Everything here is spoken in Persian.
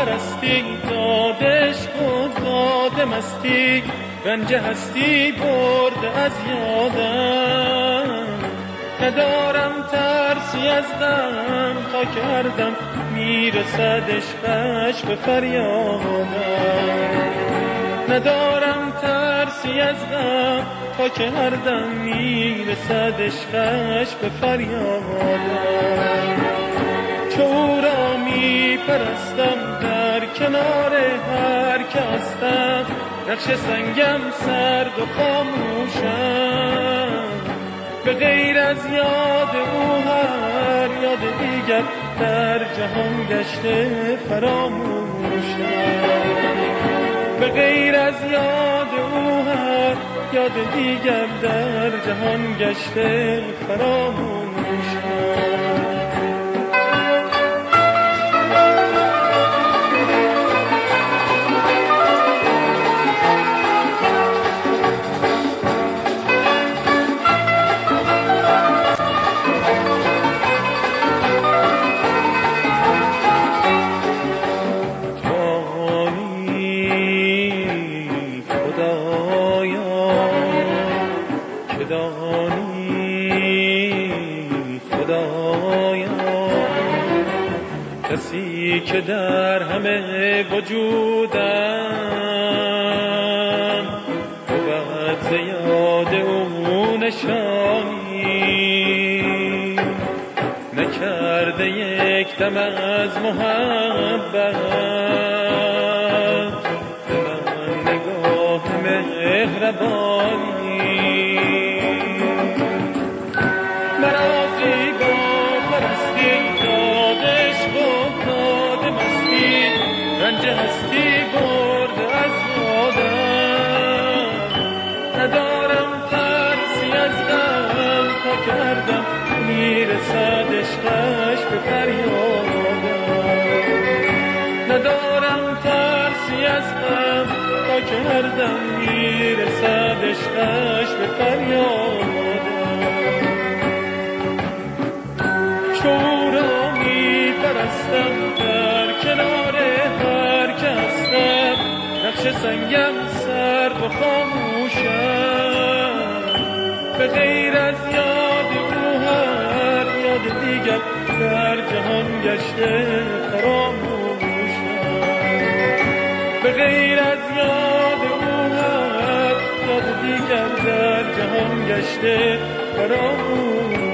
پرستی دادش خود و داد مستی. رنج هستی برد از یادم. ندارم ترسی از دم تا کردم می‌رسد عشقش به فریادم. ندارم ترسی از غم تا کردم می‌رسد به فریادم. چو میپرستم کنار هر که هستم نقش سنگم سرد و خاموشم. به غیر از یاد او هر یاد دیگر در جهان گشته فراموشم. به غیر از یاد او هر یاد دیگر در جهان گشته فراموشم. کسی که در همه وجودم بود زیاد او نشانی. نکرده یک دم از محبت. به من نگاه مهربانی رنج هستی برد از یادم ندارم ترسی از غم تا کردم می‌رسد عشقش به فریادم. ندارم ترسی از غم تا کردم می‌رسد عشقش به فریادم. را میپرستم در کنار نقش سنگم سرد و خاموشم. به غیر از یاد او هر یاد دیگر در جهان گشته فراموشم. به غیر از یاد او هر یاد دیگر در جهان گشته فراموشم.